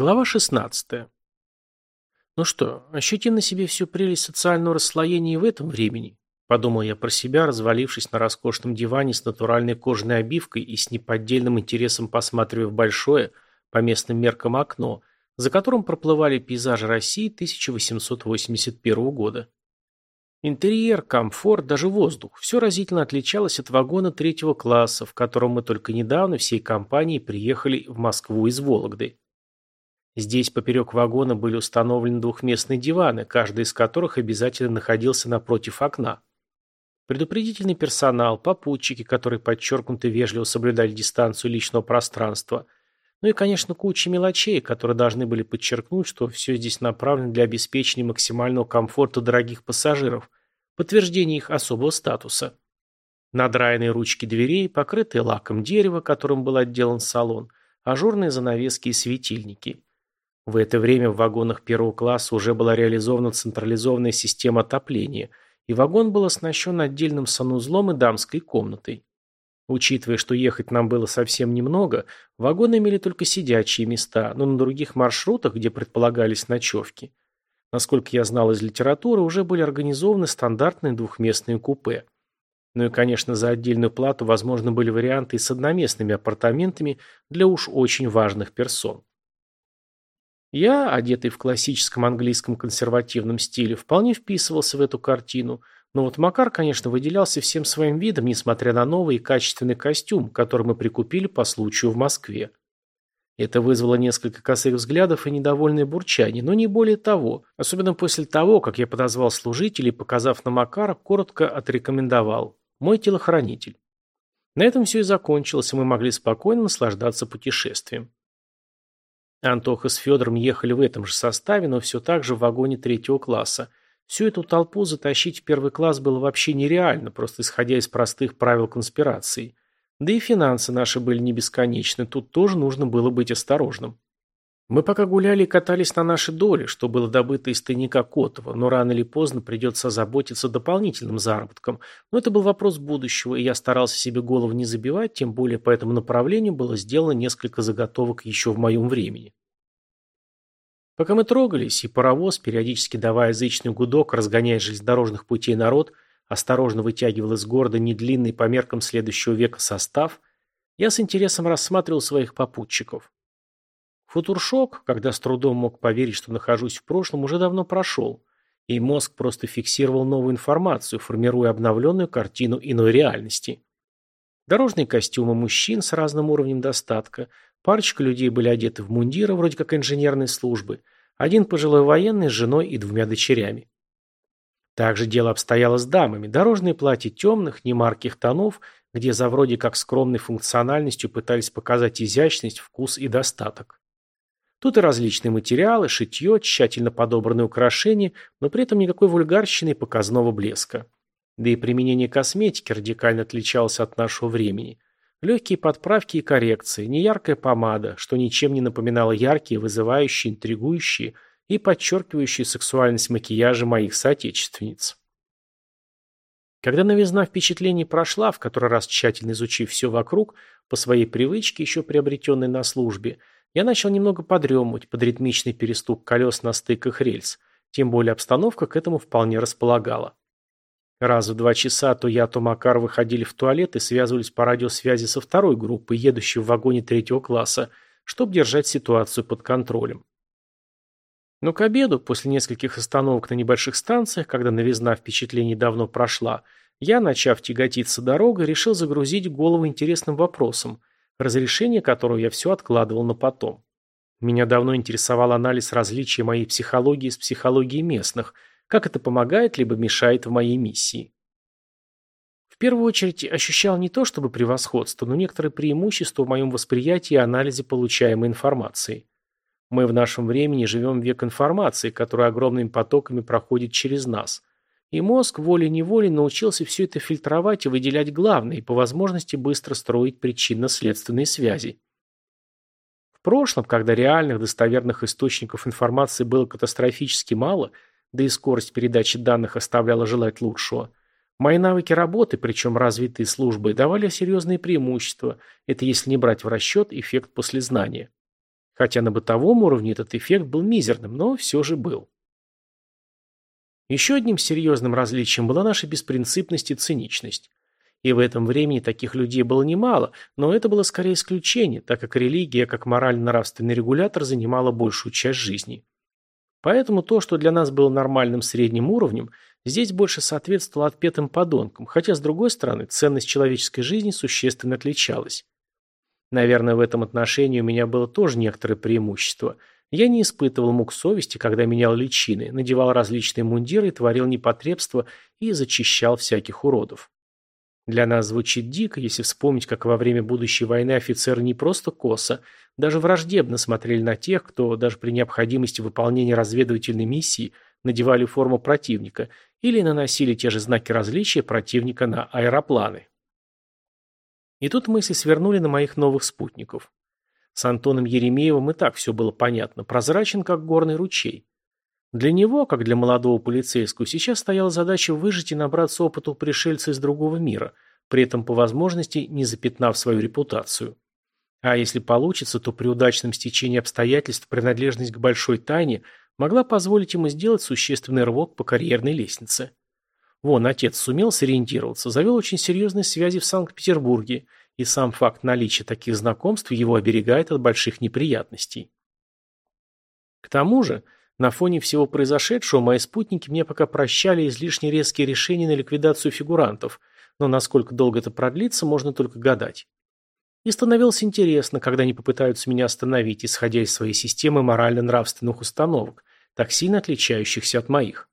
Глава 16. Ну что, ощутим на себе всю прелесть социального расслоения и в этом времени, подумал я про себя, развалившись на роскошном диване с натуральной кожаной обивкой и с неподдельным интересом посматривая в большое, по местным меркам, окно, за которым проплывали пейзажи России 1881 года. Интерьер, комфорт, даже воздух – все разительно отличалось от вагона третьего класса, в котором мы только недавно всей компанией приехали в Москву из Вологды. Здесь поперек вагона были установлены двухместные диваны, каждый из которых обязательно находился напротив окна. Предупредительный персонал, попутчики, которые подчеркнуто вежливо соблюдали дистанцию личного пространства, ну и, конечно, куча мелочей, которые должны были подчеркнуть, что все здесь направлено для обеспечения максимального комфорта дорогих пассажиров, подтверждение их особого статуса. Надраенные ручки дверей, покрытые лаком дерева, которым был отделан салон, ажурные занавески и светильники – в это время в вагонах первого класса уже была реализована централизованная система отопления, и вагон был оснащен отдельным санузлом и дамской комнатой. Учитывая, что ехать нам было совсем немного, вагоны имели только сидячие места, но на других маршрутах, где предполагались ночевки, насколько я знал из литературы, уже были организованы стандартные двухместные купе. Ну и, конечно, за отдельную плату возможны были варианты и с одноместными апартаментами для уж очень важных персон. Я, одетый в классическом английском консервативном стиле, вполне вписывался в эту картину, но вот Макар, конечно, выделялся всем своим видом, несмотря на новый и качественный костюм, который мы прикупили по случаю в Москве. Это вызвало несколько косых взглядов и недовольное бурчание, но не более того, особенно после того, как я подозвал служителей, показав на Макара, коротко отрекомендовал «мой телохранитель». На этом все и закончилось, и мы могли спокойно наслаждаться путешествием. Антоха с Федором ехали в этом же составе, но все так же в вагоне третьего класса. Всю эту толпу затащить в первый класс было вообще нереально, просто исходя из простых правил конспирации. Да и финансы наши были не бесконечны, тут тоже нужно было быть осторожным. Мы пока гуляли и катались на наши доли, что было добыто из тайника Котова, но рано или поздно придется заботиться дополнительным заработком. Но это был вопрос будущего, и я старался себе голову не забивать, тем более по этому направлению было сделано несколько заготовок еще в моем времени. Пока мы трогались, и паровоз, периодически давая язычный гудок, разгоняя железнодорожных путей народ, осторожно вытягивал из города недлинный по меркам следующего века состав, я с интересом рассматривал своих попутчиков. Футуршок, когда с трудом мог поверить, что нахожусь в прошлом, уже давно прошел, и мозг просто фиксировал новую информацию, формируя обновленную картину иной реальности. Дорожные костюмы мужчин с разным уровнем достатка, парочка людей были одеты в мундиры, вроде как инженерной службы, один пожилой военный с женой и двумя дочерями. Также дело обстояло с дамами. Дорожные платья темных, немарких тонов, где за вроде как скромной функциональностью пытались показать изящность, вкус и достаток. Тут и различные материалы, шитье, тщательно подобранные украшения, но при этом никакой вульгарщины и показного блеска. Да и применение косметики радикально отличалось от нашего времени. Легкие подправки и коррекции, неяркая помада, что ничем не напоминало яркие, вызывающие, интригующие и подчеркивающие сексуальность макияжа моих соотечественниц. Когда новизна впечатлений прошла, в который раз тщательно изучив все вокруг, по своей привычке, еще приобретенной на службе, я начал немного подремывать под ритмичный перестук колес на стыках рельс, тем более обстановка к этому вполне располагала. Раз в два часа то я, то Макар выходили в туалет и связывались по радиосвязи со второй группой, едущей в вагоне третьего класса, чтобы держать ситуацию под контролем. Но к обеду, после нескольких остановок на небольших станциях, когда новизна впечатлений давно прошла, я, начав тяготиться дорогой, решил загрузить голову интересным вопросом, разрешение которого я все откладывал на потом. Меня давно интересовал анализ различия моей психологии с психологией местных, как это помогает либо мешает в моей миссии. В первую очередь ощущал не то чтобы превосходство, но некоторые преимущества в моем восприятии и анализе получаемой информации. Мы в нашем времени живем век информации, которая огромными потоками проходит через нас. И мозг волей-неволей научился все это фильтровать и выделять главное, и по возможности быстро строить причинно-следственные связи. В прошлом, когда реальных достоверных источников информации было катастрофически мало, да и скорость передачи данных оставляла желать лучшего, мои навыки работы, причем развитые службы, давали серьезные преимущества, это если не брать в расчет эффект послезнания. Хотя на бытовом уровне этот эффект был мизерным, но все же был. Еще одним серьезным различием была наша беспринципность и циничность. И в этом времени таких людей было немало, но это было скорее исключение, так как религия, как морально-нравственный регулятор, занимала большую часть жизни. Поэтому то, что для нас было нормальным средним уровнем, здесь больше соответствовало отпетым подонкам, хотя, с другой стороны, ценность человеческой жизни существенно отличалась. Наверное, в этом отношении у меня было тоже некоторое преимущество. Я не испытывал мук совести, когда менял личины, надевал различные мундиры, творил непотребства и зачищал всяких уродов. Для нас звучит дико, если вспомнить, как во время будущей войны офицеры не просто косо, даже враждебно смотрели на тех, кто даже при необходимости выполнения разведывательной миссии надевали форму противника или наносили те же знаки различия противника на аэропланы. И тут мысли свернули на моих новых спутников. С Антоном Еремеевым и так все было понятно, прозрачен, как горный ручей. Для него, как для молодого полицейского, сейчас стояла задача выжить и набраться опыта у пришельца из другого мира, при этом по возможности не запятнав свою репутацию. А если получится, то при удачном стечении обстоятельств принадлежность к большой тайне могла позволить ему сделать существенный рывок по карьерной лестнице. Вон, отец сумел сориентироваться, завел очень серьезные связи в Санкт-Петербурге, и сам факт наличия таких знакомств его оберегает от больших неприятностей. К тому же, на фоне всего произошедшего мои спутники мне пока прощали излишне резкие решения на ликвидацию фигурантов, но насколько долго это продлится, можно только гадать. И становилось интересно, когда они попытаются меня остановить, исходя из своей системы морально-нравственных установок, так сильно отличающихся от моих.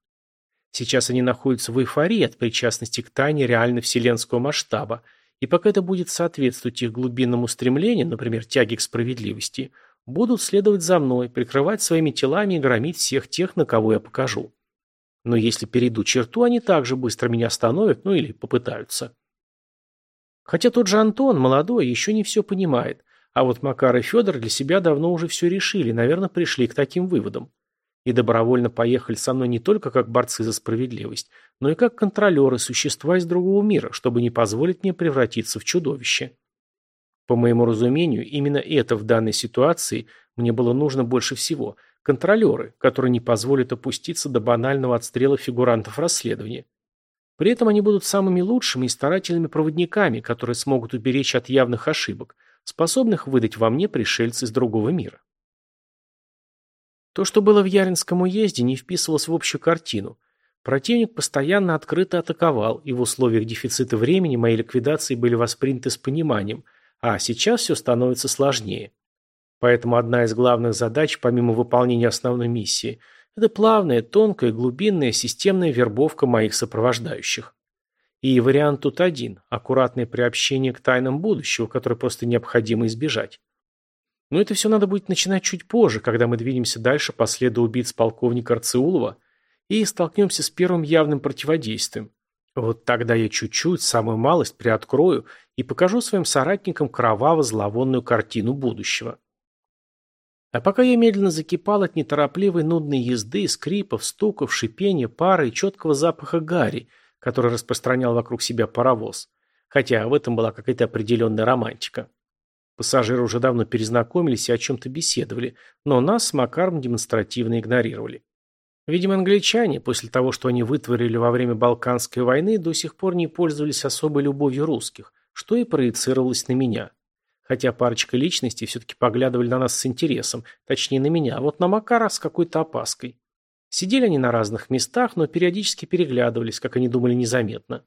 Сейчас они находятся в эйфории от причастности к тайне реально вселенского масштаба, и пока это будет соответствовать их глубинному стремлению, например, тяге к справедливости – будут следовать за мной, прикрывать своими телами и громить всех тех, на кого я покажу. Но если перейду черту, они также быстро меня остановят, ну или попытаются. Хотя тот же Антон, молодой, еще не все понимает, а вот Макар и Федор для себя давно уже все решили, наверное, пришли к таким выводам. И добровольно поехали со мной не только как борцы за справедливость, но и как контролеры, существа из другого мира, чтобы не позволить мне превратиться в чудовище. По моему разумению, именно это в данной ситуации мне было нужно больше всего. Контролеры, которые не позволят опуститься до банального отстрела фигурантов расследования. При этом они будут самыми лучшими и старательными проводниками, которые смогут уберечь от явных ошибок, способных выдать во мне пришельцы из другого мира. То, что было в Яринском уезде, не вписывалось в общую картину. Противник постоянно открыто атаковал, и в условиях дефицита времени мои ликвидации были восприняты с пониманием – а сейчас все становится сложнее. Поэтому одна из главных задач, помимо выполнения основной миссии, это плавная, тонкая, глубинная, системная вербовка моих сопровождающих. И вариант тут один – аккуратное приобщение к тайнам будущего, которое просто необходимо избежать. Но это все надо будет начинать чуть позже, когда мы двинемся дальше по следу убийц полковника Арцеулова и столкнемся с первым явным противодействием вот тогда я чуть-чуть, самую малость, приоткрою и покажу своим соратникам кроваво-зловонную картину будущего. А пока я медленно закипал от неторопливой нудной езды, скрипов, стуков, шипения, пары и четкого запаха гари, который распространял вокруг себя паровоз. Хотя в этом была какая-то определенная романтика. Пассажиры уже давно перезнакомились и о чем-то беседовали, но нас с Макаром демонстративно игнорировали. Видимо, англичане, после того, что они вытворили во время Балканской войны, до сих пор не пользовались особой любовью русских, что и проецировалось на меня. Хотя парочка личностей все-таки поглядывали на нас с интересом, точнее на меня, а вот на Макара с какой-то опаской. Сидели они на разных местах, но периодически переглядывались, как они думали, незаметно.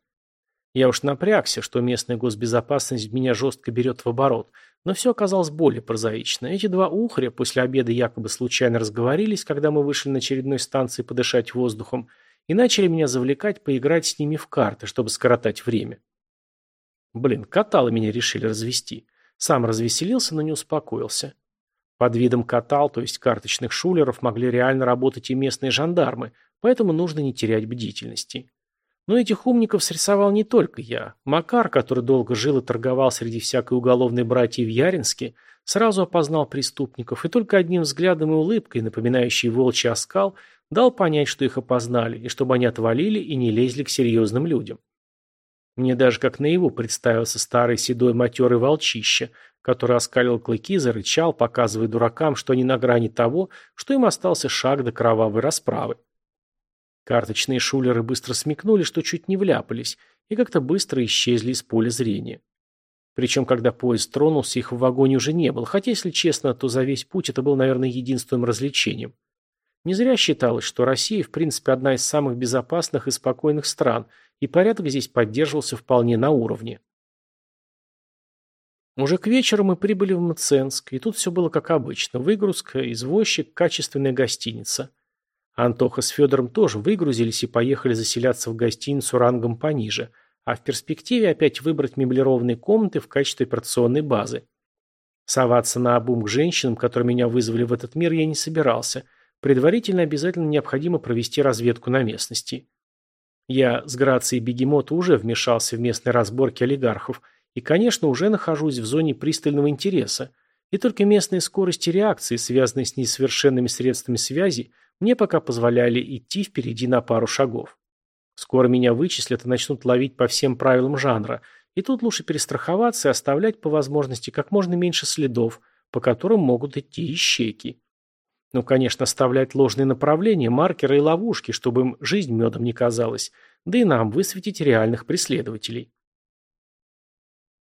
Я уж напрягся, что местная госбезопасность меня жестко берет в оборот, но все оказалось более прозаично. Эти два ухаря после обеда якобы случайно разговорились, когда мы вышли на очередной станции подышать воздухом, и начали меня завлекать поиграть с ними в карты, чтобы скоротать время. Блин, каталы меня решили развести. Сам развеселился, но не успокоился. Под видом катал, то есть карточных шулеров, могли реально работать и местные жандармы, поэтому нужно не терять бдительности. Но этих умников срисовал не только я. Макар, который долго жил и торговал среди всякой уголовной братьи в Яринске, сразу опознал преступников и только одним взглядом и улыбкой, напоминающей волчий оскал, дал понять, что их опознали, и чтобы они отвалили и не лезли к серьезным людям. Мне даже как наяву представился старый седой матерый волчище, который оскалил клыки, зарычал, показывая дуракам, что они на грани того, что им остался шаг до кровавой расправы. Карточные шулеры быстро смекнули, что чуть не вляпались, и как-то быстро исчезли из поля зрения. Причем, когда поезд тронулся, их в вагоне уже не было, хотя, если честно, то за весь путь это был, наверное, единственным развлечением. Не зря считалось, что Россия, в принципе, одна из самых безопасных и спокойных стран, и порядок здесь поддерживался вполне на уровне. Уже к вечеру мы прибыли в Мценск, и тут все было как обычно. Выгрузка, извозчик, качественная гостиница. Антоха с Федором тоже выгрузились и поехали заселяться в гостиницу рангом пониже, а в перспективе опять выбрать меблированные комнаты в качестве операционной базы. Соваться на обум к женщинам, которые меня вызвали в этот мир, я не собирался. Предварительно обязательно необходимо провести разведку на местности. Я с грацией бегемота уже вмешался в местные разборки олигархов и, конечно, уже нахожусь в зоне пристального интереса, и только местные скорости реакции, связанные с несовершенными средствами связи, мне пока позволяли идти впереди на пару шагов. Скоро меня вычислят и начнут ловить по всем правилам жанра, и тут лучше перестраховаться и оставлять по возможности как можно меньше следов, по которым могут идти ищейки. Ну, конечно, оставлять ложные направления, маркеры и ловушки, чтобы им жизнь медом не казалась, да и нам высветить реальных преследователей.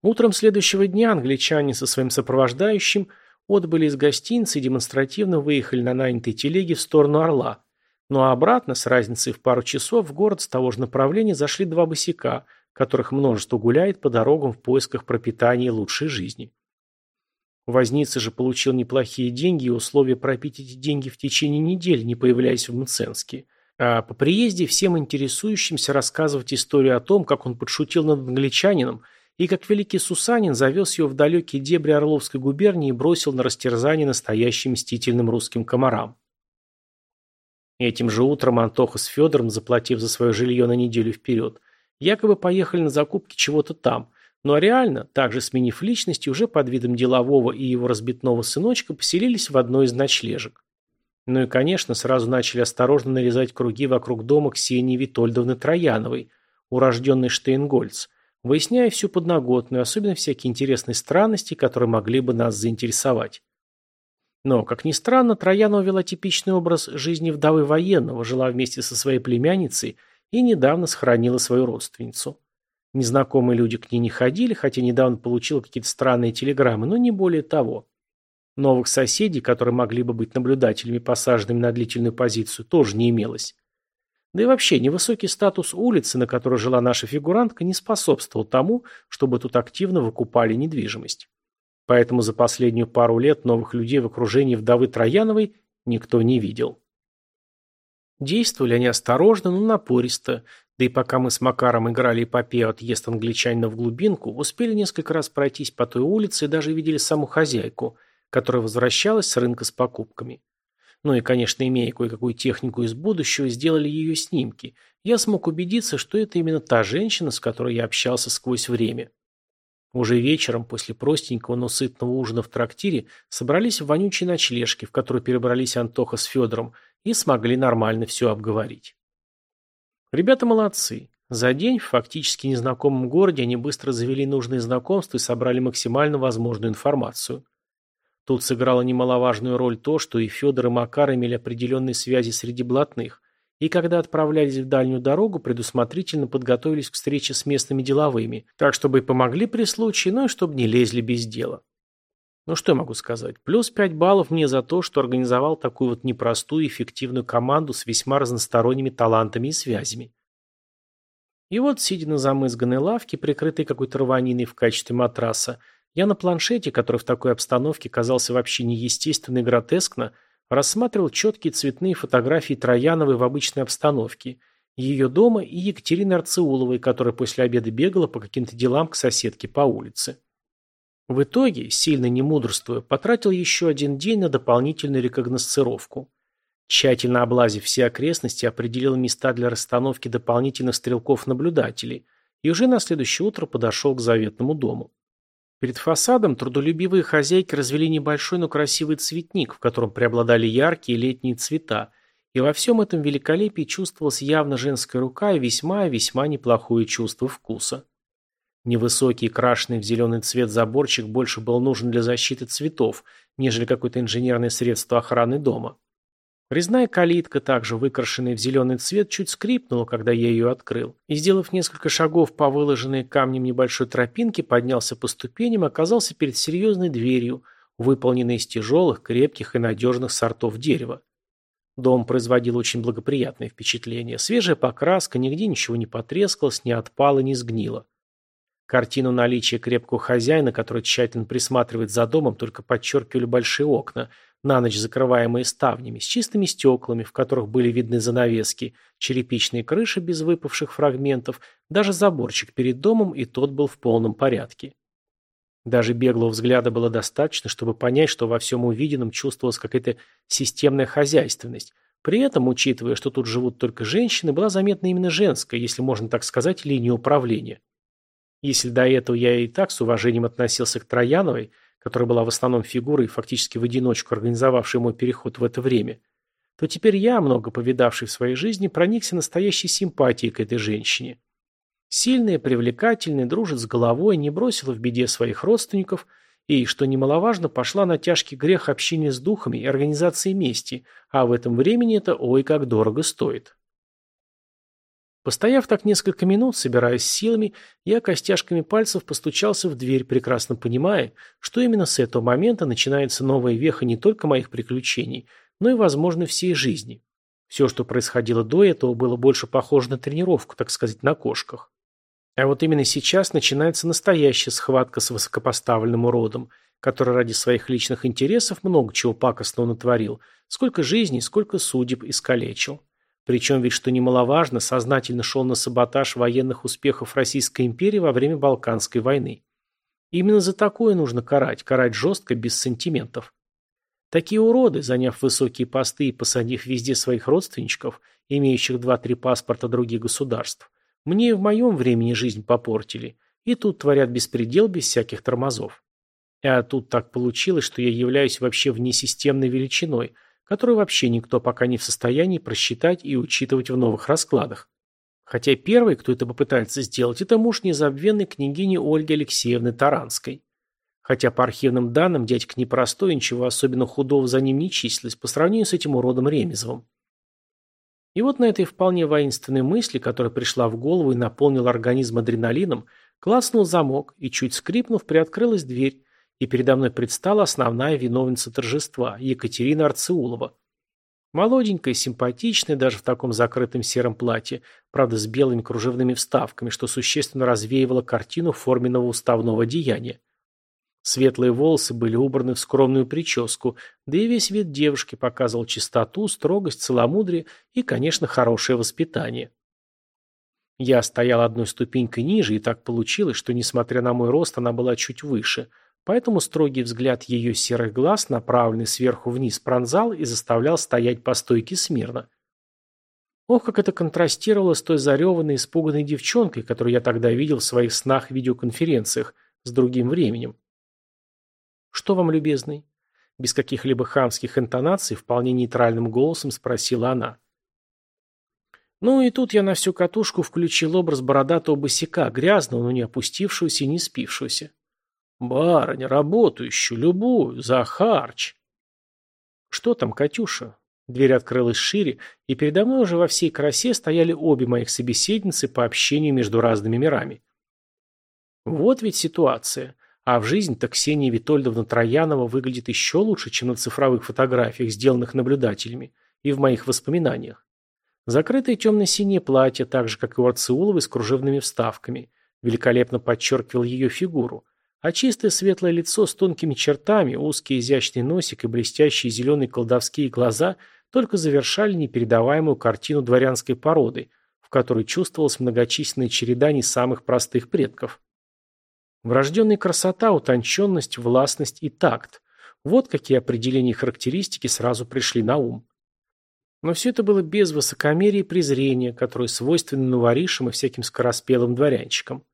Утром следующего дня англичане со своим сопровождающим отбыли из гостиницы и демонстративно выехали на нанятой телеге в сторону Орла. Ну а обратно, с разницей в пару часов, в город с того же направления зашли два босика, которых множество гуляет по дорогам в поисках пропитания и лучшей жизни. Возница же получил неплохие деньги и условия пропить эти деньги в течение недели, не появляясь в Мценске. А по приезде всем интересующимся рассказывать историю о том, как он подшутил над англичанином – и как великий Сусанин завез его в далекие дебри Орловской губернии и бросил на растерзание настоящим мстительным русским комарам. Этим же утром Антоха с Федором, заплатив за свое жилье на неделю вперед, якобы поехали на закупки чего-то там, но реально, также сменив личности, уже под видом делового и его разбитного сыночка, поселились в одной из ночлежек. Ну и, конечно, сразу начали осторожно нарезать круги вокруг дома Ксении Витольдовны Трояновой, урожденной Штейнгольц, выясняя всю подноготную, особенно всякие интересные странности, которые могли бы нас заинтересовать. Но, как ни странно, Троянова вела типичный образ жизни вдовы военного, жила вместе со своей племянницей и недавно сохранила свою родственницу. Незнакомые люди к ней не ходили, хотя недавно получила какие-то странные телеграммы, но не более того. Новых соседей, которые могли бы быть наблюдателями, посаженными на длительную позицию, тоже не имелось. Да и вообще, невысокий статус улицы, на которой жила наша фигурантка, не способствовал тому, чтобы тут активно выкупали недвижимость. Поэтому за последнюю пару лет новых людей в окружении вдовы Трояновой никто не видел. Действовали они осторожно, но напористо, да и пока мы с Макаром играли эпопею отъезд англичанина в глубинку, успели несколько раз пройтись по той улице и даже видели саму хозяйку, которая возвращалась с рынка с покупками. Ну и, конечно, имея кое-какую технику из будущего, сделали ее снимки. Я смог убедиться, что это именно та женщина, с которой я общался сквозь время. Уже вечером, после простенького, но сытного ужина в трактире, собрались в вонючей ночлежке, в которую перебрались Антоха с Федором, и смогли нормально все обговорить. Ребята молодцы. За день в фактически незнакомом городе они быстро завели нужные знакомства и собрали максимально возможную информацию. Тут сыграло немаловажную роль то, что и Федор, и Макар имели определенные связи среди блатных, и когда отправлялись в дальнюю дорогу, предусмотрительно подготовились к встрече с местными деловыми, так чтобы и помогли при случае, ну и чтобы не лезли без дела. Ну что я могу сказать? Плюс 5 баллов мне за то, что организовал такую вот непростую и эффективную команду с весьма разносторонними талантами и связями. И вот, сидя на замызганной лавке, прикрытой какой-то рваниной в качестве матраса, я на планшете, который в такой обстановке казался вообще неестественно и гротескно, рассматривал четкие цветные фотографии Трояновой в обычной обстановке, ее дома и Екатерины Арцеуловой, которая после обеда бегала по каким-то делам к соседке по улице. В итоге, сильно не мудрствуя, потратил еще один день на дополнительную рекогносцировку. Тщательно облазив все окрестности, определил места для расстановки дополнительных стрелков-наблюдателей и уже на следующее утро подошел к заветному дому. Перед фасадом трудолюбивые хозяйки развели небольшой, но красивый цветник, в котором преобладали яркие летние цвета, и во всем этом великолепии чувствовалась явно женская рука и весьма-весьма неплохое чувство вкуса. Невысокий, крашеный в зеленый цвет заборчик больше был нужен для защиты цветов, нежели какое-то инженерное средство охраны дома. Резная калитка, также выкрашенная в зеленый цвет, чуть скрипнула, когда я ее открыл, и, сделав несколько шагов по выложенной камнем небольшой тропинке, поднялся по ступеням и оказался перед серьезной дверью, выполненной из тяжелых, крепких и надежных сортов дерева. Дом производил очень благоприятное впечатление. Свежая покраска, нигде ничего не потрескалось, не отпало, не сгнило. Картину наличия крепкого хозяина, который тщательно присматривает за домом, только подчеркивали большие окна – на ночь закрываемые ставнями, с чистыми стеклами, в которых были видны занавески, черепичные крыши без выпавших фрагментов, даже заборчик перед домом, и тот был в полном порядке. Даже беглого взгляда было достаточно, чтобы понять, что во всем увиденном чувствовалась какая-то системная хозяйственность. При этом, учитывая, что тут живут только женщины, была заметна именно женская, если можно так сказать, линия управления. Если до этого я и так с уважением относился к Трояновой, которая была в основном фигурой, фактически в одиночку организовавшей мой переход в это время, то теперь я, много повидавший в своей жизни, проникся настоящей симпатией к этой женщине. Сильная, привлекательная, дружит с головой, не бросила в беде своих родственников и, что немаловажно, пошла на тяжкий грех общения с духами и организации мести, а в этом времени это ой как дорого стоит. Постояв так несколько минут, собираясь силами, я костяшками пальцев постучался в дверь, прекрасно понимая, что именно с этого момента начинается новая веха не только моих приключений, но и, возможно, всей жизни. Все, что происходило до этого, было больше похоже на тренировку, так сказать, на кошках. А вот именно сейчас начинается настоящая схватка с высокопоставленным уродом, который ради своих личных интересов много чего пакостного натворил, сколько жизней, сколько судеб искалечил. Причем ведь, что немаловажно, сознательно шел на саботаж военных успехов Российской империи во время Балканской войны. Именно за такое нужно карать, карать жестко, без сантиментов. Такие уроды, заняв высокие посты и посадив везде своих родственничков, имеющих два-три паспорта других государств, мне и в моем времени жизнь попортили, и тут творят беспредел без всяких тормозов. А тут так получилось, что я являюсь вообще внесистемной величиной – которую вообще никто пока не в состоянии просчитать и учитывать в новых раскладах. Хотя первый, кто это попытается сделать, это муж незабвенной княгини Ольги Алексеевны Таранской. Хотя по архивным данным дядька непростой, ничего особенно худого за ним не числилось по сравнению с этим уродом Ремезовым. И вот на этой вполне воинственной мысли, которая пришла в голову и наполнила организм адреналином, класснул замок, и чуть скрипнув, приоткрылась дверь, и передо мной предстала основная виновница торжества, Екатерина Арцеулова. Молоденькая, симпатичная, даже в таком закрытом сером платье, правда с белыми кружевными вставками, что существенно развеивало картину форменного уставного деяния. Светлые волосы были убраны в скромную прическу, да и весь вид девушки показывал чистоту, строгость, целомудрие и, конечно, хорошее воспитание. Я стоял одной ступенькой ниже, и так получилось, что, несмотря на мой рост, она была чуть выше – Поэтому строгий взгляд ее серых глаз, направленный сверху вниз, пронзал и заставлял стоять по стойке смирно. Ох, как это контрастировало с той зареванной, испуганной девчонкой, которую я тогда видел в своих снах-видеоконференциях с другим временем. «Что вам, любезный?» Без каких-либо хамских интонаций, вполне нейтральным голосом спросила она. Ну и тут я на всю катушку включил образ бородатого босика, грязного, но не опустившегося и не спившегося. «Барыня, работающую, любую, за харч!» «Что там, Катюша?» Дверь открылась шире, и передо мной уже во всей красе стояли обе моих собеседницы по общению между разными мирами. Вот ведь ситуация. А в жизнь-то Ксения Витольдовна Троянова выглядит еще лучше, чем на цифровых фотографиях, сделанных наблюдателями, и в моих воспоминаниях. Закрытое темно-синее платье, так же, как и у Арцеуловой, с кружевными вставками, великолепно подчеркивал ее фигуру, а чистое светлое лицо с тонкими чертами, узкий изящный носик и блестящие зеленые колдовские глаза только завершали непередаваемую картину дворянской породы, в которой чувствовалась многочисленная череда не самых простых предков. Врожденная красота, утонченность, властность и такт – вот какие определения и характеристики сразу пришли на ум. Но все это было без высокомерия и презрения, которые свойственны новоришам и всяким скороспелым дворянчикам.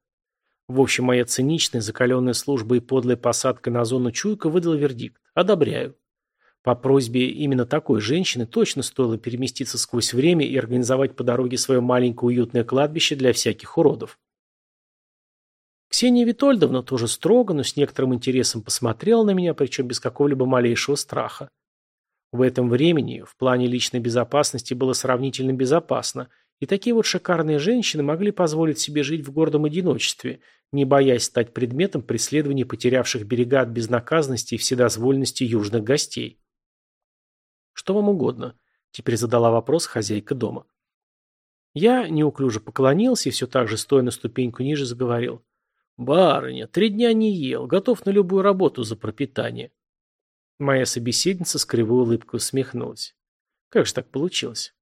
В общем, моя циничная, закаленная служба и подлая посадка на зону чуйка выдала вердикт. Одобряю. По просьбе именно такой женщины точно стоило переместиться сквозь время и организовать по дороге свое маленькое уютное кладбище для всяких уродов. Ксения Витольдовна тоже строго, но с некоторым интересом посмотрела на меня, причем без какого-либо малейшего страха. В этом времени в плане личной безопасности было сравнительно безопасно, и такие вот шикарные женщины могли позволить себе жить в гордом одиночестве, не боясь стать предметом преследования потерявших берега от безнаказанности и вседозволенности южных гостей. «Что вам угодно?» – теперь задала вопрос хозяйка дома. Я неуклюже поклонился и все так же, стоя на ступеньку ниже, заговорил. «Барыня, три дня не ел, готов на любую работу за пропитание». Моя собеседница с кривой улыбкой усмехнулась. Как же так получилось?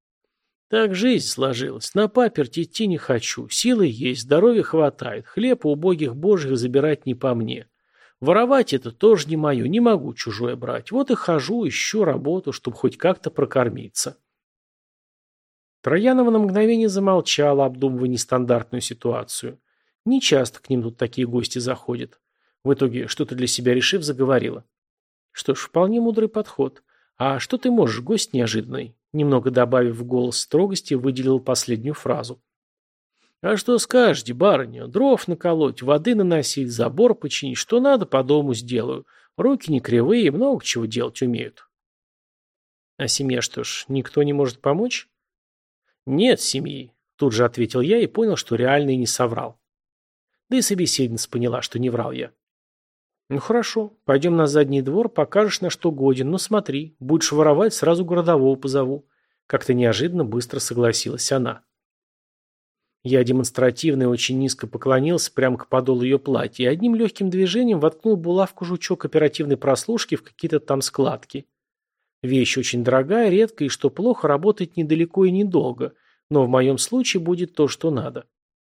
Так жизнь сложилась. На паперть идти не хочу. Силы есть, здоровья хватает. Хлеб у убогих божьих забирать не по мне. Воровать это тоже не мое, не могу чужое брать. Вот и хожу, ищу работу, чтобы хоть как-то прокормиться. Троянова на мгновение замолчала, обдумывая нестандартную ситуацию. Не часто к ним тут такие гости заходят. В итоге, что-то для себя решив, заговорила. Что ж, вполне мудрый подход. А что ты можешь, гость неожиданный? Немного добавив в голос строгости, выделил последнюю фразу. А что скажете, барыня? Дров наколоть, воды наносить, забор починить, что надо, по дому сделаю. Руки не кривые, много чего делать умеют. А семья что ж, никто не может помочь? Нет семьи, тут же ответил я и понял, что реально и не соврал. Да и собеседница поняла, что не врал я. «Ну хорошо, пойдем на задний двор, покажешь, на что годен. Но смотри, будешь воровать, сразу городового позову». Как-то неожиданно быстро согласилась она. Я демонстративно и очень низко поклонился прямо к подолу ее платья и одним легким движением воткнул булавку жучок оперативной прослушки в какие-то там складки. Вещь очень дорогая, редкая и, что плохо, работает недалеко и недолго, но в моем случае будет то, что надо.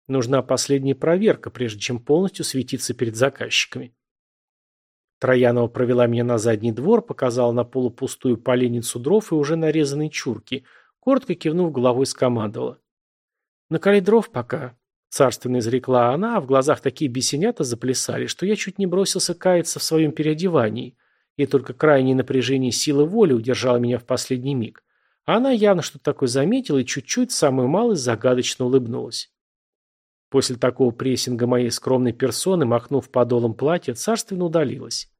Нужна последняя проверка, прежде чем полностью светиться перед заказчиками. Троянова провела меня на задний двор, показала на полупустую поленницу дров и уже нарезанные чурки, коротко кивнув головой скомандовала. «Накали дров пока», — царственно изрекла она, а в глазах такие бесенята заплясали, что я чуть не бросился каяться в своем переодевании, и только крайнее напряжение силы воли удержало меня в последний миг. А она явно что-то такое заметила и чуть-чуть, самую малость, загадочно улыбнулась. После такого прессинга моей скромной персоны, махнув подолом платья, царственно удалилась.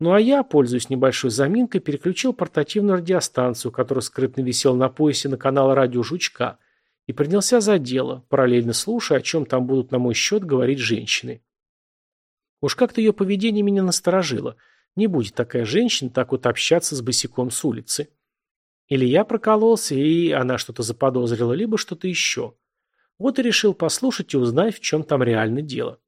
Ну а я, пользуясь небольшой заминкой, переключил портативную радиостанцию, которая скрытно висела на поясе на канал радио «Жучка», и принялся за дело, параллельно слушая, о чем там будут на мой счет говорить женщины. Уж как-то ее поведение меня насторожило. Не будет такая женщина так вот общаться с босиком с улицы. Или я прокололся, и она что-то заподозрила, либо что-то еще. Вот и решил послушать и узнать, в чем там реально дело.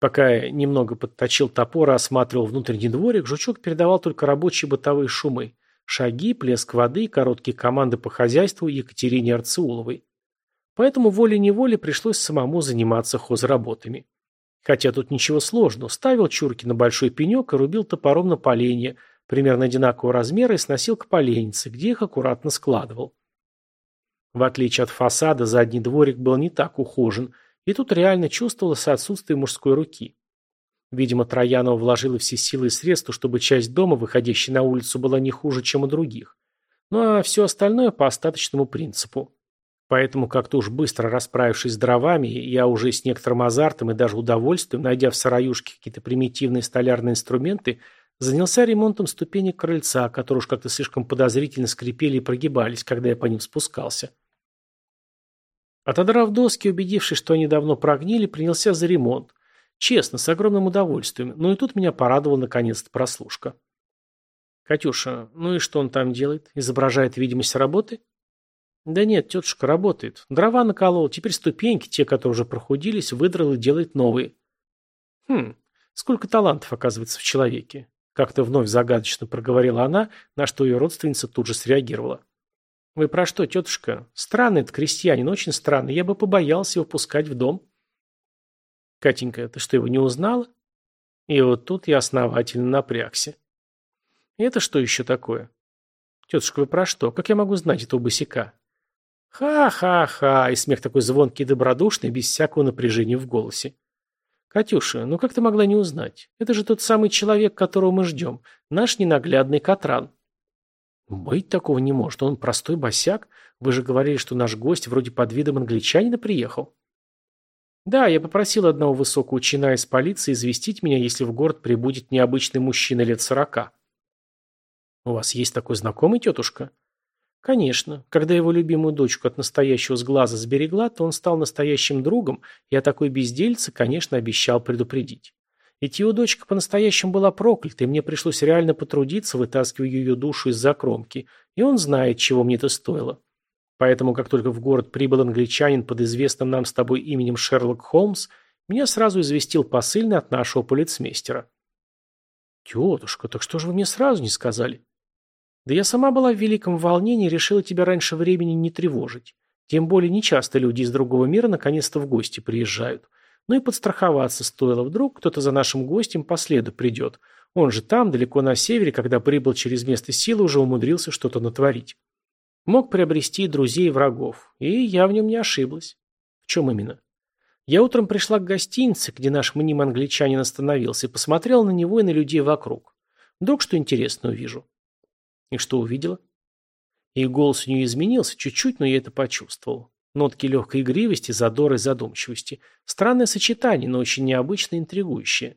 Пока я немного подточил топор и осматривал внутренний дворик, жучок передавал только рабочие бытовые шумы. Шаги, плеск воды и короткие команды по хозяйству Екатерине Арцеуловой. Поэтому волей-неволей пришлось самому заниматься хозработами. Хотя тут ничего сложного. Ставил чурки на большой пенек и рубил топором на поленье, примерно одинакового размера, и сносил к поленнице, где их аккуратно складывал. В отличие от фасада, задний дворик был не так ухожен, и тут реально чувствовалось отсутствие мужской руки. Видимо, Троянова вложила все силы и средства, чтобы часть дома, выходящей на улицу, была не хуже, чем у других. Ну а все остальное по остаточному принципу. Поэтому, как-то уж быстро расправившись с дровами, я уже с некоторым азартом и даже удовольствием, найдя в сыроюшке какие-то примитивные столярные инструменты, занялся ремонтом ступенек крыльца, которые уж как-то слишком подозрительно скрипели и прогибались, когда я по ним спускался. Отодрав доски, убедившись, что они давно прогнили, принялся за ремонт. Честно, с огромным удовольствием, но и тут меня порадовала наконец-то прослушка. «Катюша, ну и что он там делает? Изображает видимость работы?» «Да нет, тетушка работает. Дрова наколол, теперь ступеньки, те, которые уже прохудились, выдрал и делает новые». «Хм, сколько талантов, оказывается, в человеке?» Как-то вновь загадочно проговорила она, на что ее родственница тут же среагировала. «Вы про что, тетушка? Странный этот крестьянин, очень странный. Я бы побоялся его пускать в дом». «Катенька, ты что, его не узнала?» И вот тут я основательно напрягся. «Это что еще такое?» «Тетушка, вы про что? Как я могу знать этого босика?» «Ха-ха-ха!» И смех такой звонкий и добродушный, без всякого напряжения в голосе. «Катюша, ну как ты могла не узнать? Это же тот самый человек, которого мы ждем. Наш ненаглядный Катран». «Быть такого не может. Он простой босяк. Вы же говорили, что наш гость вроде под видом англичанина приехал». Да, я попросил одного высокого чина из полиции известить меня, если в город прибудет необычный мужчина лет сорока. У вас есть такой знакомый, тетушка? Конечно. Когда его любимую дочку от настоящего сглаза сберегла, то он стал настоящим другом, и о такой бездельце, конечно, обещал предупредить. Ведь его дочка по-настоящему была проклята, и мне пришлось реально потрудиться, вытаскивая ее душу из-за кромки, и он знает, чего мне это стоило. Поэтому, как только в город прибыл англичанин под известным нам с тобой именем Шерлок Холмс, меня сразу известил посыльный от нашего полицмейстера. «Тетушка, так что же вы мне сразу не сказали?» «Да я сама была в великом волнении и решила тебя раньше времени не тревожить. Тем более нечасто люди из другого мира наконец-то в гости приезжают. Ну и подстраховаться стоило. Вдруг кто-то за нашим гостем по следу придет. Он же там, далеко на севере, когда прибыл через место силы, уже умудрился что-то натворить. Мог приобрести друзей и врагов, и я в нем не ошиблась. В чем именно? Я утром пришла к гостинице, где наш мнимый англичанин остановился, и посмотрела на него и на людей вокруг. Вдруг что интересное увижу. И что увидела? И голос у нее изменился чуть-чуть, но я это почувствовал. Нотки легкой игривости, задора и задумчивости. Странное сочетание, но очень необычно интригующее.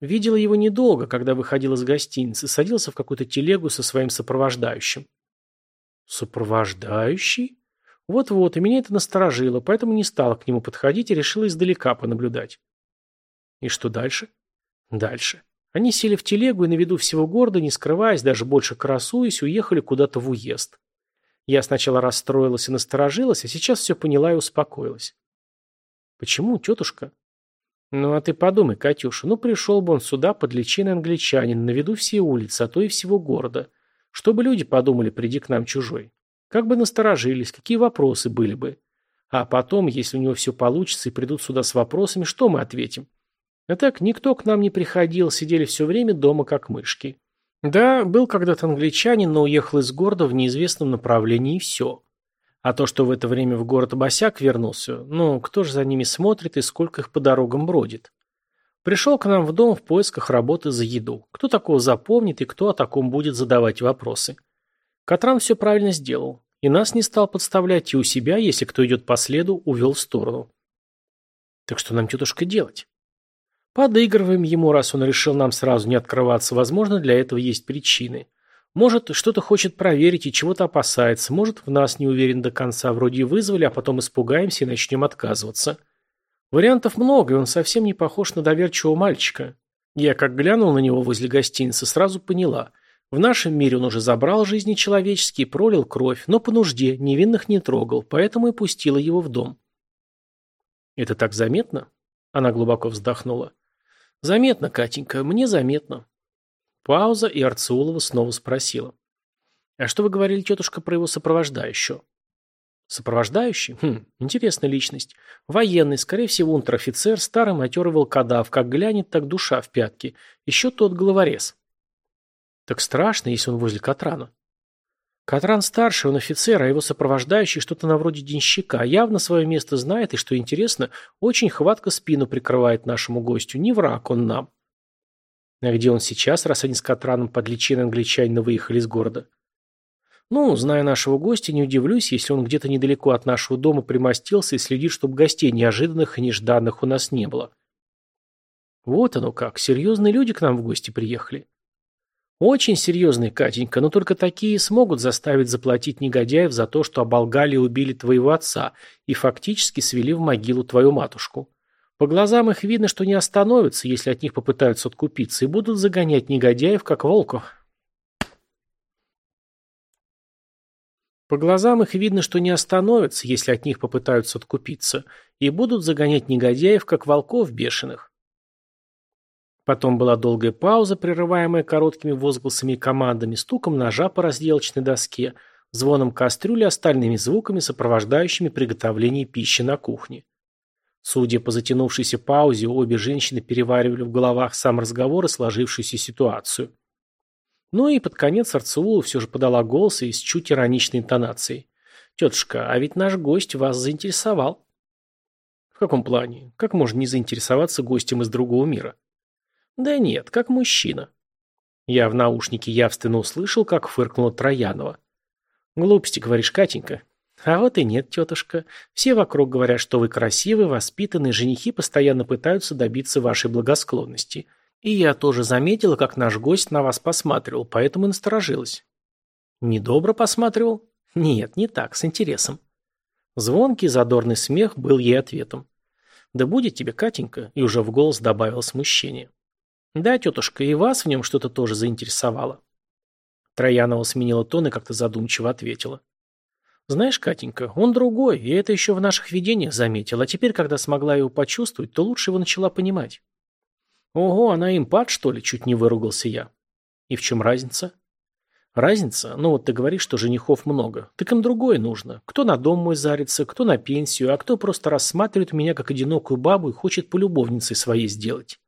Видела его недолго, когда выходил из гостиницы, садился в какую-то телегу со своим сопровождающим. Сопровождающий? Вот-вот, и меня это насторожило, поэтому не стала к нему подходить и решила издалека понаблюдать. И что дальше? Дальше. Они сели в телегу и на виду всего города, не скрываясь, даже больше красуясь, уехали куда-то в уезд. Я сначала расстроилась и насторожилась, а сейчас все поняла и успокоилась. Почему, тетушка? Ну, а ты подумай, Катюша, ну пришел бы он сюда под личиной англичанин, на виду всей улицы, а то и всего города. Что бы люди подумали, приди к нам чужой? Как бы насторожились, какие вопросы были бы? А потом, если у него все получится и придут сюда с вопросами, что мы ответим? А так, никто к нам не приходил, сидели все время дома как мышки. Да, был когда-то англичанин, но уехал из города в неизвестном направлении и все. А то, что в это время в город босяк вернулся, ну, кто же за ними смотрит и сколько их по дорогам бродит? Пришел к нам в дом в поисках работы за еду. Кто такого запомнит и кто о таком будет задавать вопросы? Катран все правильно сделал. И нас не стал подставлять, и у себя, если кто идет по следу, увел в сторону. Так что нам, тетушка, делать? Подыгрываем ему, раз он решил нам сразу не открываться. Возможно, для этого есть причины. Может, что-то хочет проверить и чего-то опасается. Может, в нас не уверен до конца. Вроде вызвали, а потом испугаемся и начнем отказываться. Вариантов много, и он совсем не похож на доверчивого мальчика. Я, как глянул на него возле гостиницы, сразу поняла. В нашем мире он уже забрал жизни человеческие, пролил кровь, но по нужде, невинных не трогал, поэтому и пустила его в дом. «Это так заметно?» Она глубоко вздохнула. «Заметно, Катенька, мне заметно». Пауза, и Арцеулова снова спросила. «А что вы говорили, тетушка, про его сопровождающего?» Сопровождающий? Хм, интересная личность. Военный, скорее всего, унтер-офицер, старый матерый волкодав. Как глянет, так душа в пятки. Еще тот головорез. Так страшно, если он возле Катрана. Катран старший, он офицер, а его сопровождающий что-то на вроде денщика. Явно свое место знает и, что интересно, очень хватко спину прикрывает нашему гостю. Не враг он нам. А где он сейчас, раз они с Катраном под личиной англичанина выехали из города? Ну, зная нашего гостя, не удивлюсь, если он где-то недалеко от нашего дома примостился и следит, чтобы гостей неожиданных и нежданных у нас не было. Вот оно как, серьезные люди к нам в гости приехали. Очень серьезные, Катенька, но только такие смогут заставить заплатить негодяев за то, что оболгали и убили твоего отца и фактически свели в могилу твою матушку. По глазам их видно, что не остановятся, если от них попытаются откупиться, и будут загонять негодяев, как волков. По глазам их видно, что не остановятся, если от них попытаются откупиться, и будут загонять негодяев, как волков бешеных. Потом была долгая пауза, прерываемая короткими возгласами и командами, стуком ножа по разделочной доске, звоном кастрюли и остальными звуками, сопровождающими приготовление пищи на кухне. Судя по затянувшейся паузе, обе женщины переваривали в головах сам разговор и сложившуюся ситуацию. Ну и под конец Арцеула все же подала голос и с чуть ироничной интонацией. «Тетушка, а ведь наш гость вас заинтересовал». «В каком плане? Как можно не заинтересоваться гостем из другого мира?» «Да нет, как мужчина». Я в наушнике явственно услышал, как фыркнула Троянова. «Глупости, говоришь, Катенька?» А вот и нет, тетушка. Все вокруг говорят, что вы красивы, воспитанные, женихи постоянно пытаются добиться вашей благосклонности. И я тоже заметила, как наш гость на вас посматривал, поэтому и насторожилась. Недобро посматривал? Нет, не так, с интересом. Звонкий задорный смех был ей ответом. «Да будет тебе, Катенька», и уже в голос добавил смущение. «Да, тетушка, и вас в нем что-то тоже заинтересовало». Троянова сменила тон и как-то задумчиво ответила. «Знаешь, Катенька, он другой, и это еще в наших видениях заметил, а теперь, когда смогла его почувствовать, то лучше его начала понимать». «Ого, она импат, что ли?» – чуть не выругался я. «И в чем разница?» Разница? Ну вот ты говоришь, что женихов много. Так им другое нужно. Кто на дом мой зарится, кто на пенсию, а кто просто рассматривает меня как одинокую бабу и хочет полюбовницей своей сделать.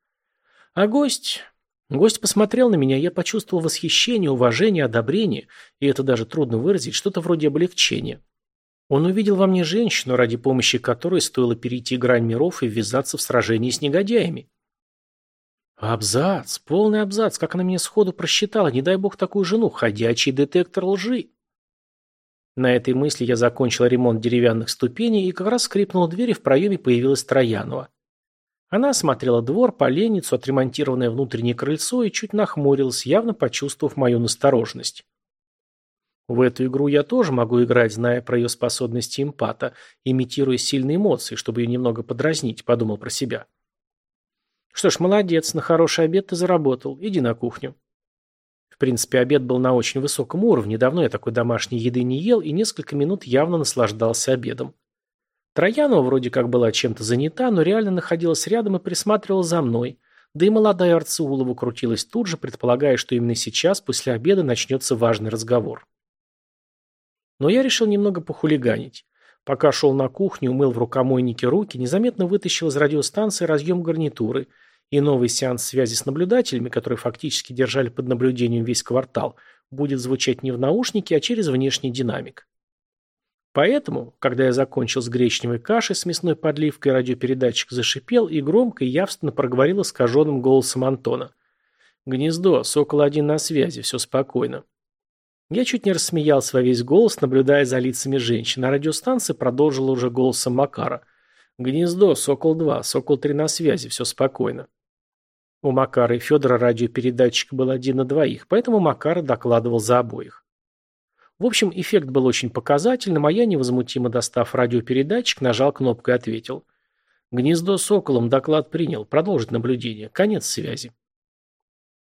А гость... Гость посмотрел на меня, я почувствовал восхищение, уважение, одобрение, и это даже трудно выразить, что-то вроде облегчения. Он увидел во мне женщину, ради помощи которой стоило перейти грань миров и ввязаться в сражение с негодяями. Абзац, полный абзац, как она меня сходу просчитала, не дай бог такую жену, ходячий детектор лжи. На этой мысли я закончил ремонт деревянных ступеней, и как раз скрипнула дверь, и в проеме появилась Троянова. Она осмотрела двор, поленницу, отремонтированное внутреннее крыльцо и чуть нахмурилась, явно почувствовав мою настороженность. В эту игру я тоже могу играть, зная про ее способности эмпата, имитируя сильные эмоции, чтобы ее немного подразнить, подумал про себя. Что ж, молодец, на хороший обед ты заработал. Иди на кухню. В принципе, обед был на очень высоком уровне. Давно я такой домашней еды не ел и несколько минут явно наслаждался обедом. Троянова вроде как была чем-то занята, но реально находилась рядом и присматривала за мной. Да и молодая Арцеулова крутилась тут же, предполагая, что именно сейчас, после обеда, начнется важный разговор. Но я решил немного похулиганить. Пока шел на кухню, умыл в рукомойнике руки, незаметно вытащил из радиостанции разъем гарнитуры, и новый сеанс связи с наблюдателями, которые фактически держали под наблюдением весь квартал, будет звучать не в наушнике, а через внешний динамик. Поэтому, когда я закончил с гречневой кашей с мясной подливкой, радиопередатчик зашипел и громко и явственно проговорил искаженным голосом Антона. «Гнездо, Сокол-1 на связи, все спокойно». Я чуть не рассмеялся во весь голос, наблюдая за лицами женщин, а радиостанция продолжила уже голосом Макара. «Гнездо, Сокол-2, Сокол-3 на связи, все спокойно». У Макара и Федора радиопередатчик был один на двоих, поэтому Макар докладывал за обоих. В общем, эффект был очень показательным, а я, невозмутимо достав радиопередатчик, нажал кнопку и ответил. «Гнездо Соколом доклад принял. Продолжить наблюдение. Конец связи».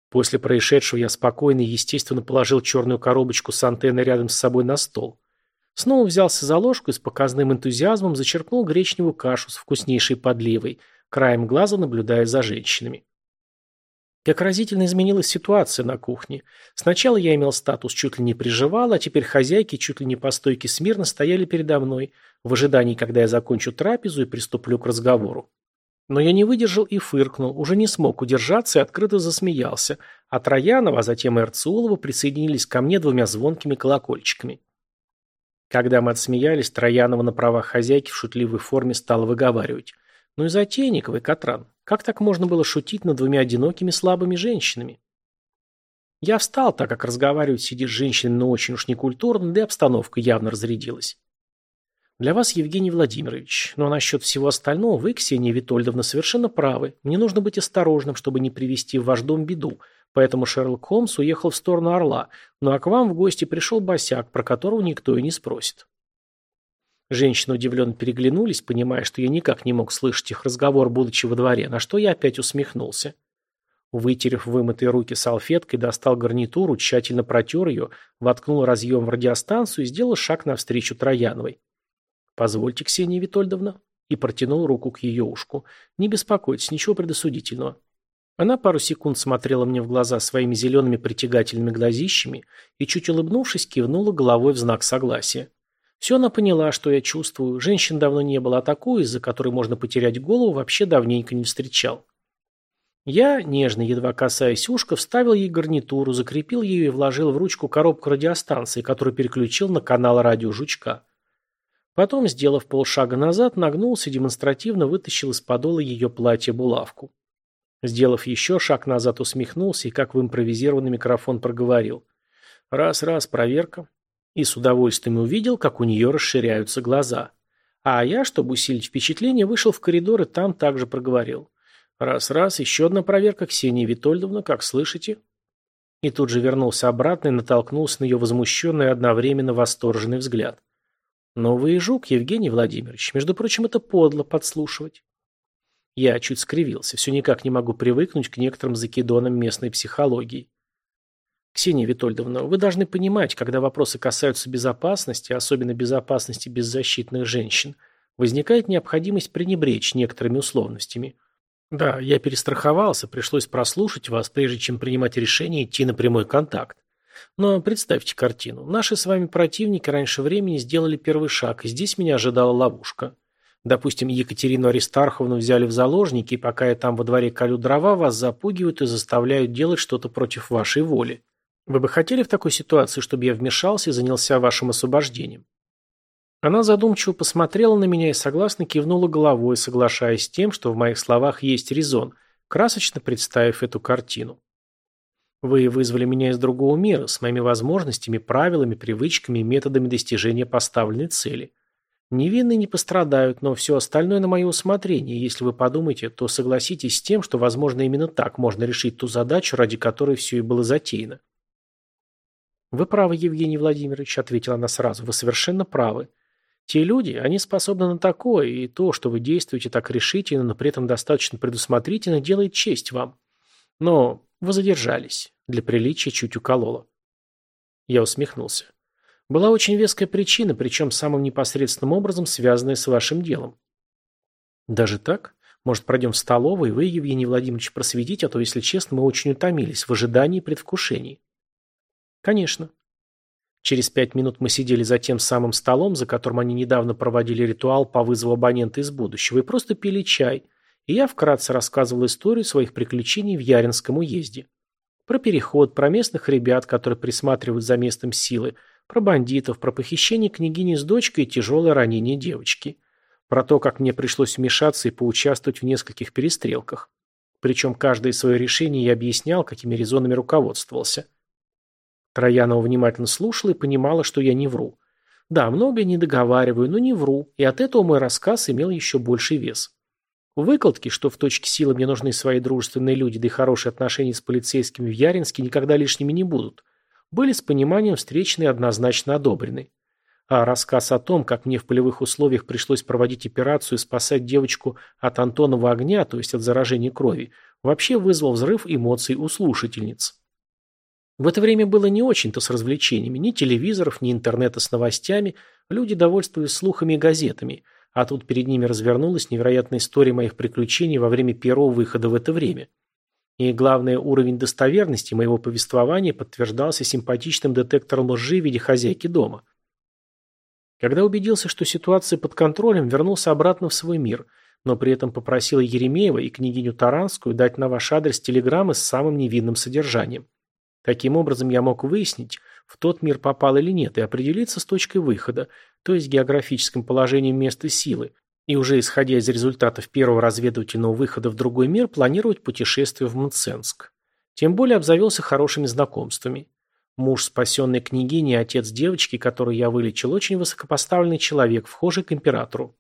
После происшедшего я спокойно и естественно положил черную коробочку с антенной рядом с собой на стол. Снова взялся за ложку и с показным энтузиазмом зачерпнул гречневую кашу с вкуснейшей подливой, краем глаза наблюдая за женщинами. Как разительно изменилась ситуация на кухне. Сначала я имел статус чуть ли не приживал, а теперь хозяйки чуть ли не по стойке смирно стояли передо мной, в ожидании, когда я закончу трапезу и приступлю к разговору. Но я не выдержал и фыркнул, уже не смог удержаться и открыто засмеялся, а Троянова, а затем и Арцулова присоединились ко мне двумя звонкими колокольчиками. Когда мы отсмеялись, Троянова на правах хозяйки в шутливой форме стала выговаривать. «Ну и затейниковый, Катран, как так можно было шутить над двумя одинокими слабыми женщинами?» Я встал, так как разговаривать сидишь с женщиной, но очень уж некультурно, да и обстановка явно разрядилась. Для вас, Евгений Владимирович. Но насчет всего остального вы, Ксения Витольдовна, совершенно правы. Мне нужно быть осторожным, чтобы не привести в ваш дом беду. Поэтому Шерлок Холмс уехал в сторону Орла, ну а к вам в гости пришел босяк, про которого никто и не спросит. Женщины удивленно переглянулись, понимая, что я никак не мог слышать их разговор, будучи во дворе, на что я опять усмехнулся. Вытерев вымытые руки салфеткой, достал гарнитуру, тщательно протер ее, воткнул разъем в радиостанцию и сделал шаг навстречу Трояновой. «Позвольте, Ксения Витольдовна». И протянул руку к ее ушку. «Не беспокойтесь, ничего предосудительного». Она пару секунд смотрела мне в глаза своими зелеными притягательными глазищами и, чуть улыбнувшись, кивнула головой в знак согласия. Все она поняла, что я чувствую. Женщин давно не было, а такую, из-за которой можно потерять голову, вообще давненько не встречал. Я, нежно, едва касаясь ушка, вставил ей гарнитуру, закрепил ее и вложил в ручку коробку радиостанции, которую переключил на канал радио «Жучка». Потом, сделав полшага назад, нагнулся и демонстративно вытащил из подола ее платья булавку. Сделав еще шаг назад, усмехнулся и, как в импровизированный микрофон, проговорил. «Раз-раз, проверка». И с удовольствием увидел, как у нее расширяются глаза. А я, чтобы усилить впечатление, вышел в коридор и там также проговорил. Раз-раз, еще одна проверка, Ксения Витольдовна, как слышите? И тут же вернулся обратно и натолкнулся на ее возмущенный и одновременно восторженный взгляд. Но вы и жук, Евгений Владимирович. Между прочим, это подло подслушивать. Я чуть скривился. Все никак не могу привыкнуть к некоторым закидонам местной психологии. Ксения Витольдовна, вы должны понимать, когда вопросы касаются безопасности, особенно безопасности беззащитных женщин, возникает необходимость пренебречь некоторыми условностями – да, я перестраховался, пришлось прослушать вас, прежде чем принимать решение идти на прямой контакт. Но представьте картину. Наши с вами противники раньше времени сделали первый шаг, и здесь меня ожидала ловушка. Допустим, Екатерину Аристарховну взяли в заложники, и пока я там во дворе колю дрова, вас запугивают и заставляют делать что-то против вашей воли. Вы бы хотели в такой ситуации, чтобы я вмешался и занялся вашим освобождением? Она задумчиво посмотрела на меня и согласно кивнула головой, соглашаясь с тем, что в моих словах есть резон, красочно представив эту картину. Вы вызвали меня из другого мира, с моими возможностями, правилами, привычками и методами достижения поставленной цели. Невинные не пострадают, но все остальное на мое усмотрение. Если вы подумаете, то согласитесь с тем, что, возможно, именно так можно решить ту задачу, ради которой все и было затеяно. «Вы правы, Евгений Владимирович», — ответила она сразу. «Вы совершенно правы. Те люди, они способны на такое, и то, что вы действуете так решительно, но при этом достаточно предусмотрительно, делает честь вам. Но вы задержались. Для приличия чуть уколола. Я усмехнулся. Была очень веская причина, причем самым непосредственным образом связанная с вашим делом. Даже так? Может, пройдем в столовую, и вы, Евгений Владимирович, просветите, а то, если честно, мы очень утомились в ожидании и предвкушении. Конечно. Через пять минут мы сидели за тем самым столом, за которым они недавно проводили ритуал по вызову абонента из будущего, и просто пили чай. И я вкратце рассказывал историю своих приключений в Яринском уезде. Про переход, про местных ребят, которые присматривают за местом силы, про бандитов, про похищение княгини с дочкой и тяжелое ранение девочки. Про то, как мне пришлось вмешаться и поучаствовать в нескольких перестрелках. Причем каждое свое решение я объяснял, какими резонами руководствовался. Троянова внимательно слушала и понимала, что я не вру. Да, многое не договариваю, но не вру, и от этого мой рассказ имел еще больший вес. Выкладки, что в точке силы мне нужны свои дружественные люди, да и хорошие отношения с полицейскими в Яринске никогда лишними не будут, были с пониманием встречены и однозначно одобрены. А рассказ о том, как мне в полевых условиях пришлось проводить операцию и спасать девочку от Антонова огня, то есть от заражения крови, вообще вызвал взрыв эмоций у слушательниц. В это время было не очень-то с развлечениями, ни телевизоров, ни интернета с новостями, люди довольствовались слухами и газетами, а тут перед ними развернулась невероятная история моих приключений во время первого выхода в это время. И главное, уровень достоверности моего повествования подтверждался симпатичным детектором лжи в виде хозяйки дома. Когда убедился, что ситуация под контролем, вернулся обратно в свой мир, но при этом попросил Еремеева и княгиню Таранскую дать на ваш адрес телеграммы с самым невинным содержанием. Таким образом, я мог выяснить, в тот мир попал или нет, и определиться с точкой выхода, то есть географическим положением места силы, и уже исходя из результатов первого разведывательного выхода в другой мир, планировать путешествие в Мценск. Тем более обзавелся хорошими знакомствами. Муж спасенной княгини и отец девочки, которую я вылечил, очень высокопоставленный человек, вхожий к императору.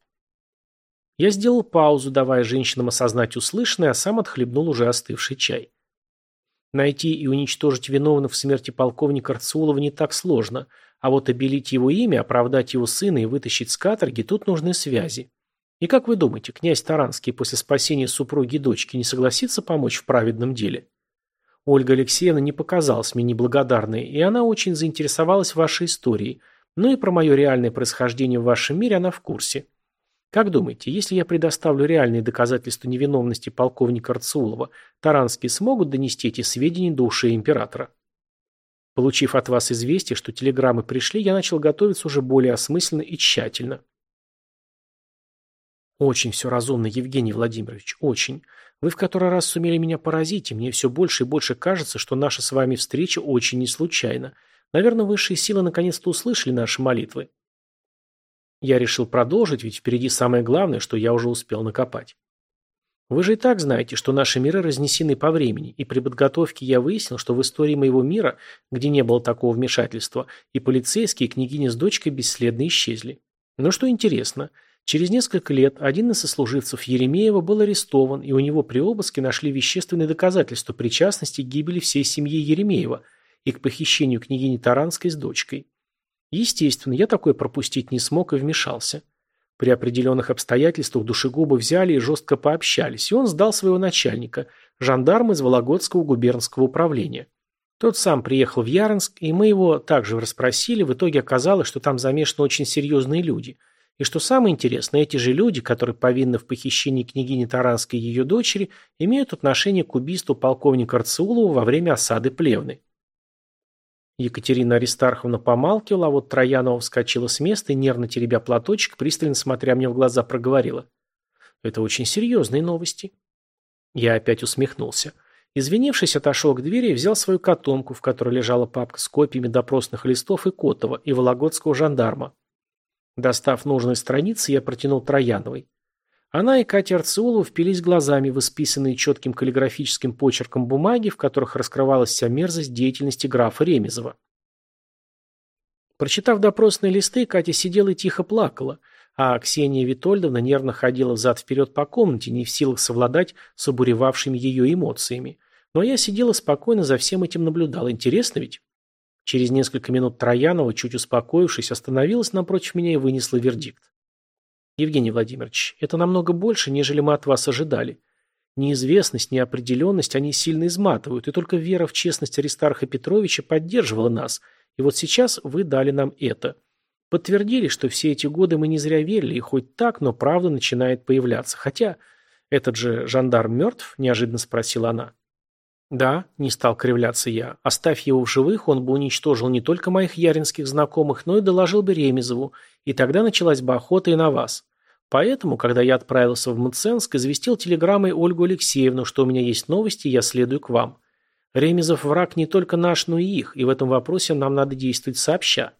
Я сделал паузу, давая женщинам осознать услышанное, а сам отхлебнул уже остывший чай. Найти и уничтожить виновных в смерти полковника Рцулова не так сложно, а вот обелить его имя, оправдать его сына и вытащить с каторги тут нужны связи. И как вы думаете, князь Таранский после спасения супруги и дочки не согласится помочь в праведном деле? Ольга Алексеевна не показалась мне неблагодарной, и она очень заинтересовалась вашей историей, но и про мое реальное происхождение в вашем мире она в курсе. Как думаете, если я предоставлю реальные доказательства невиновности полковника Рцулова, таранские смогут донести эти сведения до ушей императора? Получив от вас известие, что телеграммы пришли, я начал готовиться уже более осмысленно и тщательно. Очень все разумно, Евгений Владимирович, очень. Вы в который раз сумели меня поразить, и мне все больше и больше кажется, что наша с вами встреча очень не случайна. Наверное, высшие силы наконец-то услышали наши молитвы. Я решил продолжить, ведь впереди самое главное, что я уже успел накопать. Вы же и так знаете, что наши миры разнесены по времени, и при подготовке я выяснил, что в истории моего мира, где не было такого вмешательства, и полицейские, и княгиня с дочкой бесследно исчезли. Но что интересно, через несколько лет один из сослуживцев Еремеева был арестован, и у него при обыске нашли вещественные доказательства причастности к гибели всей семьи Еремеева и к похищению княгини Таранской с дочкой. Естественно, я такое пропустить не смог и вмешался. При определенных обстоятельствах душегубы взяли и жестко пообщались, и он сдал своего начальника, жандарма из Вологодского губернского управления. Тот сам приехал в Яранск, и мы его также расспросили, в итоге оказалось, что там замешаны очень серьезные люди. И что самое интересное, эти же люди, которые повинны в похищении княгини Таранской и ее дочери, имеют отношение к убийству полковника Арцеулова во время осады Плевны. Екатерина Аристарховна помалкивала, а вот Троянова вскочила с места и, нервно теребя платочек, пристально смотря мне в глаза, проговорила. «Это очень серьезные новости». Я опять усмехнулся. Извинившись, отошел к двери и взял свою котомку, в которой лежала папка с копиями допросных листов и Котова, и Вологодского жандарма. Достав нужные страницы, я протянул Трояновой. Она и Катя Арцеулова впились глазами в исписанные четким каллиграфическим почерком бумаги, в которых раскрывалась вся мерзость деятельности графа Ремезова. Прочитав допросные листы, Катя сидела и тихо плакала, а Ксения Витольдовна нервно ходила взад-вперед по комнате, не в силах совладать с обуревавшими ее эмоциями. Но я сидела спокойно, за всем этим наблюдал. Интересно ведь? Через несколько минут Троянова, чуть успокоившись, остановилась напротив меня и вынесла вердикт. Евгений Владимирович, это намного больше, нежели мы от вас ожидали. Неизвестность, неопределенность, они сильно изматывают, и только вера в честность Аристарха Петровича поддерживала нас, и вот сейчас вы дали нам это. Подтвердили, что все эти годы мы не зря верили, и хоть так, но правда начинает появляться. Хотя, этот же жандарм мертв? Неожиданно спросила она. Да, не стал кривляться я. Оставь его в живых, он бы уничтожил не только моих яринских знакомых, но и доложил бы Ремезову, и тогда началась бы охота и на вас. Поэтому, когда я отправился в Мценск, известил телеграммой Ольгу Алексеевну, что у меня есть новости, и я следую к вам. Ремезов враг не только наш, но и их, и в этом вопросе нам надо действовать сообща.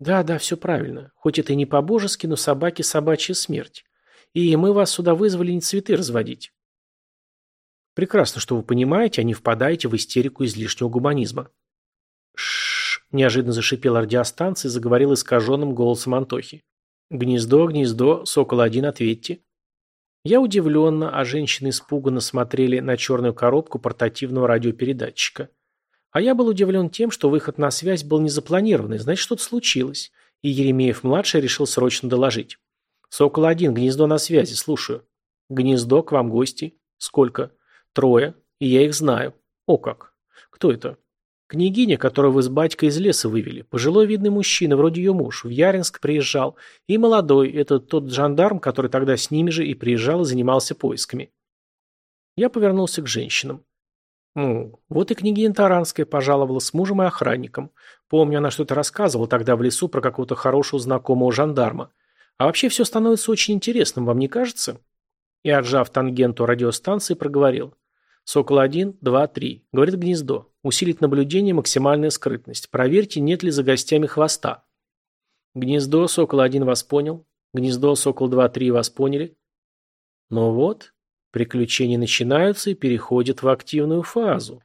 Да, да, все правильно. Хоть это и не по-божески, но собаки собачья смерть. И мы вас сюда вызвали не цветы разводить. Прекрасно, что вы понимаете, а не впадаете в истерику излишнего гуманизма. Шш, неожиданно зашипел радиостанция и заговорил искаженным голосом Антохи. «Гнездо, гнездо, Сокол-1, ответьте». Я удивленно, а женщины испуганно смотрели на черную коробку портативного радиопередатчика. А я был удивлен тем, что выход на связь был не запланированный, значит, что-то случилось. И Еремеев-младший решил срочно доложить. «Сокол-1, гнездо на связи, слушаю». «Гнездо, к вам гости». «Сколько?» «Трое. И я их знаю». «О как! Кто это?» Княгиня, которую вы с батькой из леса вывели. Пожилой видный мужчина, вроде ее муж, в Яринск приезжал. И молодой, это тот жандарм, который тогда с ними же и приезжал и занимался поисками. Я повернулся к женщинам. Ну, вот и княгиня Таранская пожаловала с мужем и охранником. Помню, она что-то рассказывала тогда в лесу про какого-то хорошего знакомого жандарма. А вообще все становится очень интересным, вам не кажется? И, отжав тангенту радиостанции, проговорил. «Сокол-1, 2, 3. Говорит гнездо. Усилить наблюдение, максимальная скрытность. Проверьте, нет ли за гостями хвоста». «Гнездо, Сокол-1 вас понял. Гнездо, Сокол-2, 3 вас поняли». Ну вот, приключения начинаются и переходят в активную фазу.